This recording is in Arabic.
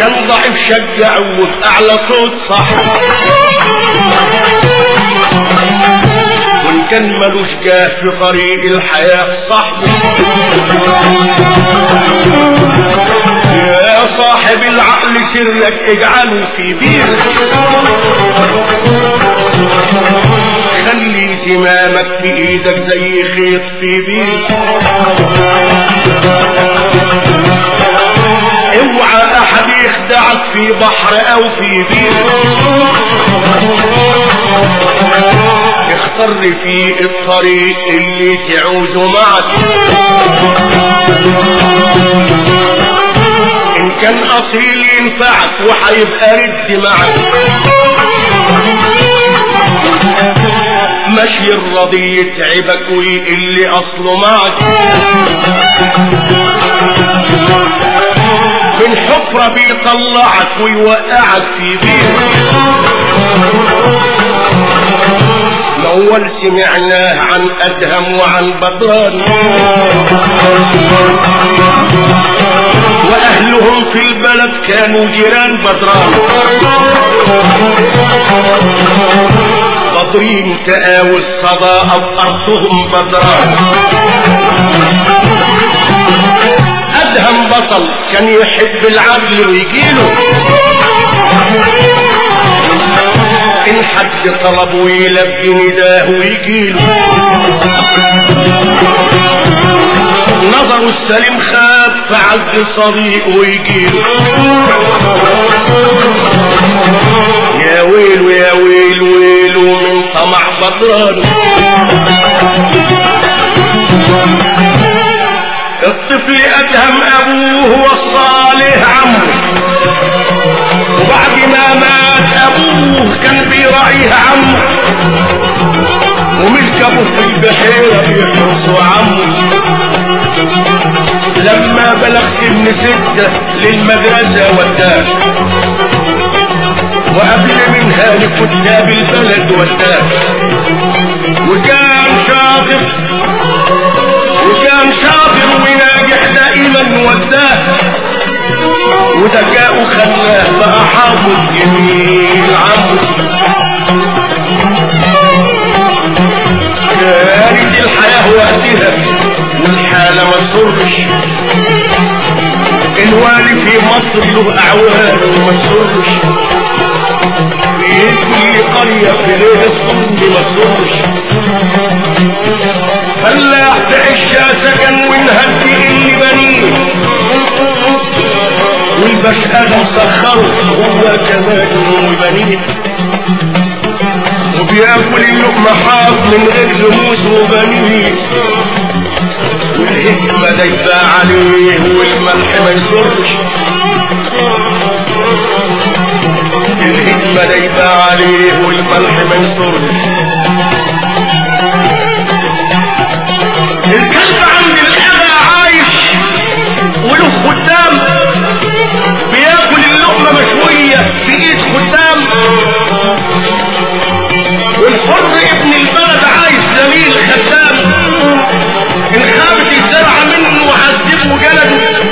كان ضعيف شجع وبأعلى صوت صح وإن كان ملوش جاه في طريق الحياة صاحبه يا صاحب العقل سرك اجعله في بير خلي زمامك في إيدك زي خيط في بير في بحر أو في بير. اختار في الطريق اللي تعوزه معك. إن كان أصيل ينفعك وحيبقى رد معك. مشي الرضي يتعبك ويقل أصله معك. من حفرة بيطلعك ويوقعك في بير الأول سمعناه عن أدهم وعن بدران وأهلهم في البلد كانوا جيران بدران بدرين تآوي الصدى أو أرضهم بدران أدهم بطل كان يحب العدل ويجيله. إن حد طلبه يلبي نداه ويجيله. نظر السليم خاف فعز صديق ويجيله. يا ويل يا ويل ويل من طمع بطران الطفل أدهم أبوه والصالح عمه. وبعد ما مات أبوه كان بيراعيه عمه. وملك أبوه في البحيرة بيحرسه عمه. لما بلغ سن ستة للمدرسة وداه. وقبل منها لكتاب البلد وداه. والحالة ما تسرش الوالي في مصر له أعوان وما تسرش في كل قرية في ليل الصمت ما تسرش فلاح تعشى سكن ونهدي اللي بنيه والبشقة مسخره هو كمان وبنيه وبياكل اللقمة حاف من غير لموس وبنيه والحكمة دايبة عليه والملح ما يسرش الحكمة دايبة عليه والملح ما يسرش